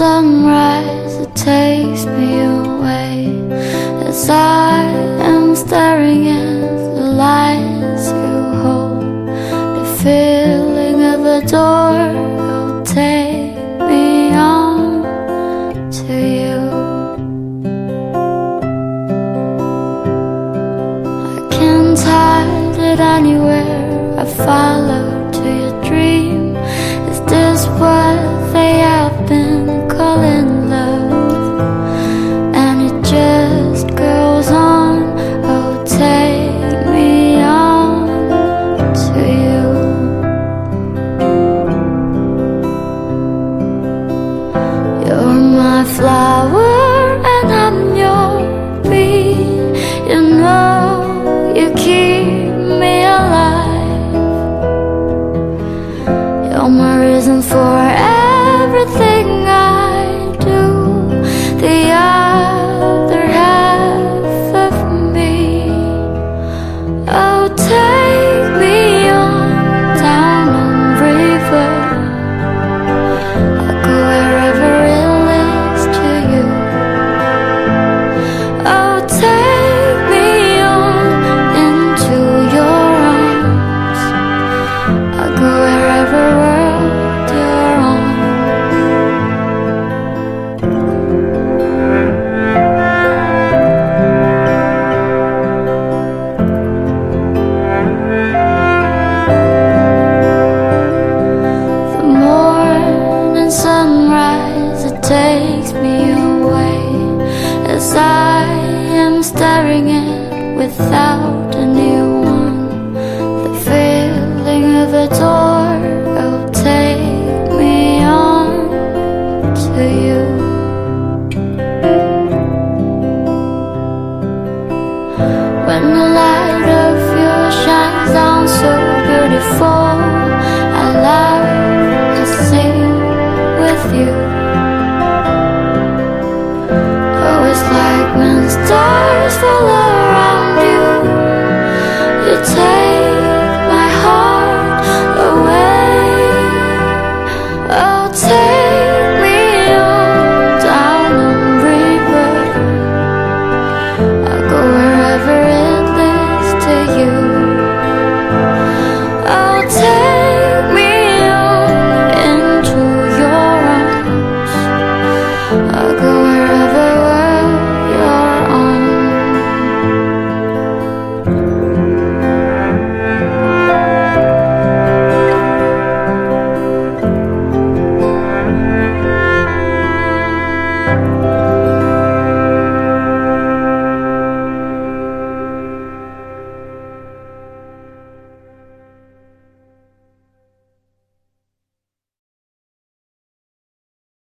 sunrise that takes me away. As I am staring at the lights you hold The feeling of the door will take me on to you. I can't hide it anywhere I follow without a new one. The feeling of a door will take me on to you. When the light of you shines down so beautiful. Amen.